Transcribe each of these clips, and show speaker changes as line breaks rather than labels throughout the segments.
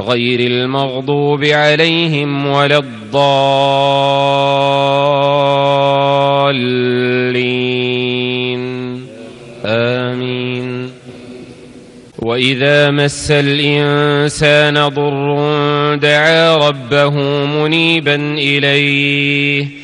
غير المغضوب عليهم ولا الضالين. آمين. وإذا مس الإنسان ضر دعا ربه منيبا إليه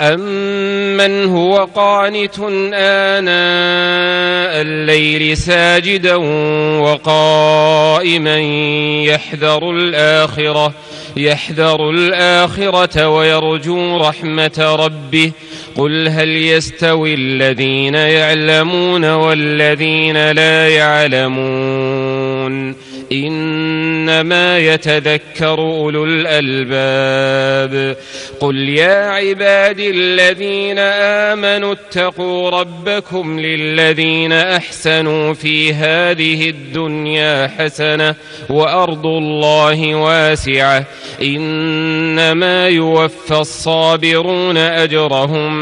أمن هو قانت آناء الليل ساجدا وقائما يحذر الآخرة يحذر الآخرة ويرجو رحمة ربه قل هل يستوي الذين يعلمون والذين لا يعلمون إنما يتذكر أولو الألباب قل يا عبادي الذين آمنوا اتقوا ربكم للذين أحسنوا في هذه الدنيا حسنة وأرض الله واسعة إنما يوفى الصابرون أجرهم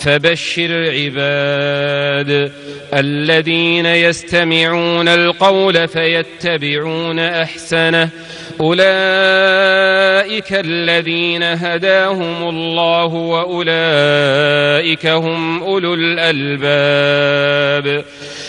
فبشر عباد الذين يستمعون القول فيتبعون أحسنه. أولئك الذين هداهم الله وأولئك هم أولو الألباب.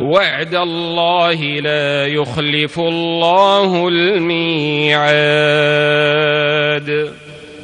وعد الله لا يخلف الله الميعاد.